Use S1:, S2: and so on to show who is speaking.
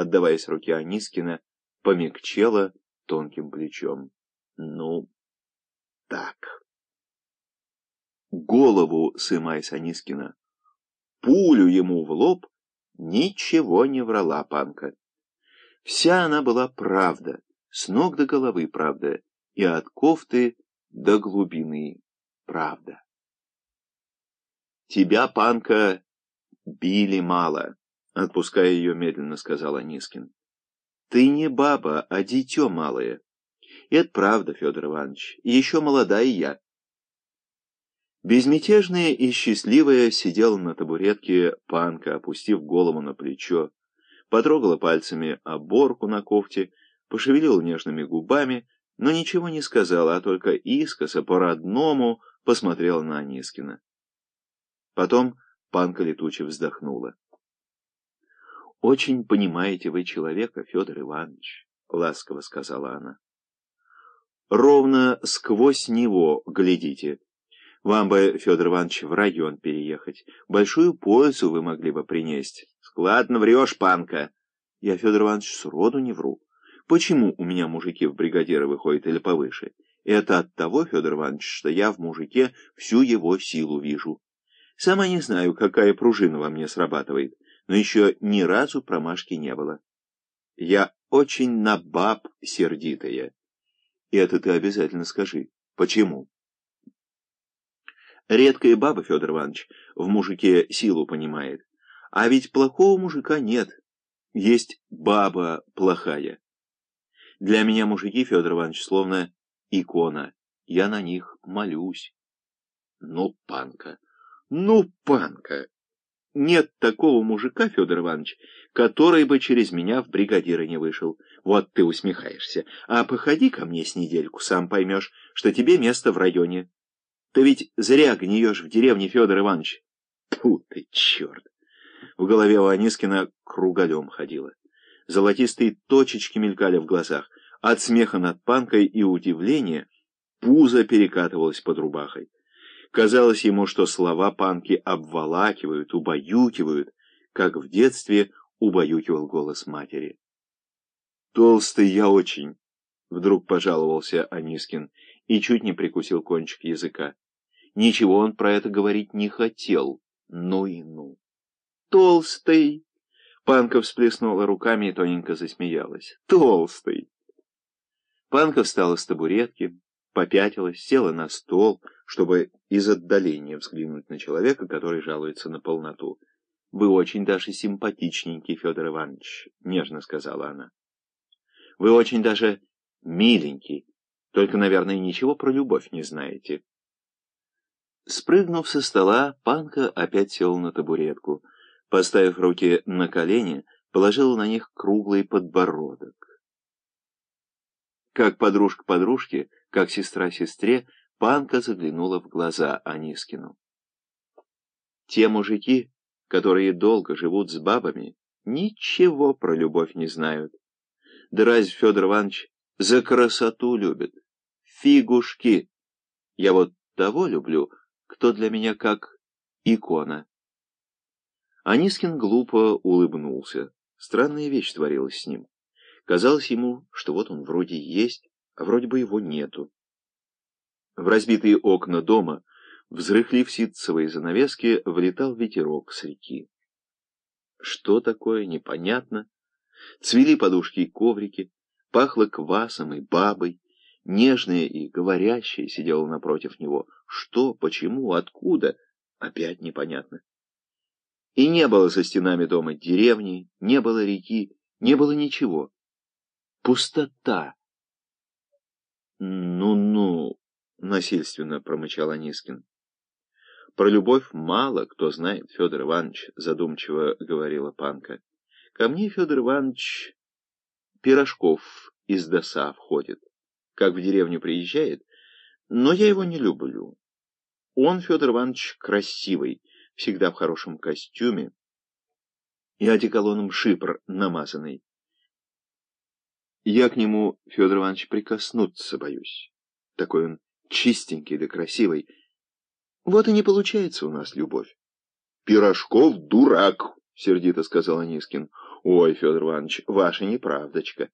S1: отдаваясь руке Анискина, помягчела тонким плечом. Ну, так. Голову сымай Анискина. Пулю ему в лоб ничего не врала панка. Вся она была правда, с ног до головы правда, и от кофты до глубины правда. Тебя, панка, били мало, отпуская ее медленно, сказал Анискин. Ты не баба, а дитё малое. Это правда, Федор Иванович, еще молодая я. Безмятежная и счастливая сидела на табуретке панка, опустив голову на плечо, потрогала пальцами оборку на кофте, пошевелила нежными губами, но ничего не сказала, а только искоса по-родному посмотрела на Анискина. Потом панка летуче вздохнула. «Очень понимаете вы человека, Федор Иванович», — ласково сказала она. «Ровно сквозь него глядите. Вам бы, Федор Иванович, в район переехать. Большую пользу вы могли бы принести. Складно врешь, панка. Я, Федор Иванович, сроду не вру. Почему у меня мужики в бригадиры выходят или повыше? Это от того, Федор Иванович, что я в мужике всю его силу вижу. Сама не знаю, какая пружина во мне срабатывает, но еще ни разу промашки не было. Я очень на баб сердитая. И это ты обязательно скажи. Почему? Редкая баба, Федор Иванович, в мужике силу понимает. А ведь плохого мужика нет. Есть баба плохая. Для меня мужики, Федор Иванович, словно икона. Я на них молюсь. Ну, панка, ну, панка. Нет такого мужика, Федор Иванович, который бы через меня в бригадиры не вышел. Вот ты усмехаешься. А походи ко мне с недельку, сам поймешь, что тебе место в районе. Ты ведь зря гниешь в деревне, Федор Иванович. Тьфу ты, черт! В голове у Анискина кругалем ходило. Золотистые точечки мелькали в глазах. От смеха над панкой и удивления пузо перекатывалось под рубахой. Казалось ему, что слова панки обволакивают, убаюкивают, как в детстве убаюкивал голос матери. «Толстый я очень», — вдруг пожаловался Анискин и чуть не прикусил кончик языка. Ничего он про это говорить не хотел. Ну и ну. «Толстый!» Панка всплеснула руками и тоненько засмеялась. «Толстый!» Панка встала с табуретки, попятилась, села на стол, чтобы из отдаления взглянуть на человека, который жалуется на полноту. «Вы очень даже симпатичненький, Федор Иванович», — нежно сказала она. «Вы очень даже миленький, только, наверное, ничего про любовь не знаете». Спрыгнув со стола, Панка опять сел на табуретку. Поставив руки на колени, положил на них круглый подбородок. Как подружка подружке, как сестра сестре, Панка заглянула в глаза Анискину. Те мужики, которые долго живут с бабами, ничего про любовь не знают. Да разве Федор Иванович за красоту любит? Фигушки! Я вот того люблю, кто для меня как икона. Анискин глупо улыбнулся. Странная вещь творилась с ним. Казалось ему, что вот он вроде есть, а вроде бы его нету. В разбитые окна дома, взрыхлив ситцевые занавески, влетал ветерок с реки. Что такое, непонятно. Цвели подушки и коврики, пахло квасом и бабой, нежная и говорящая сидела напротив него. Что, почему, откуда, опять непонятно. И не было за стенами дома деревни, не было реки, не было ничего. Пустота. «Ну-ну», — насильственно промычал Анискин. «Про любовь мало кто знает, Федор Иванович», — задумчиво говорила Панка. «Ко мне, Федор Иванович, пирожков из доса входит, как в деревню приезжает, но я его не люблю. Он, Федор Иванович, красивый, всегда в хорошем костюме и одеколоном шипр намазанный. Я к нему, Федор Иванович, прикоснуться боюсь. Такой он чистенький да красивый. Вот и не получается у нас любовь. — Пирожков дурак, — сердито сказал Анискин. Ой, Федор Иванович, ваша неправдочка.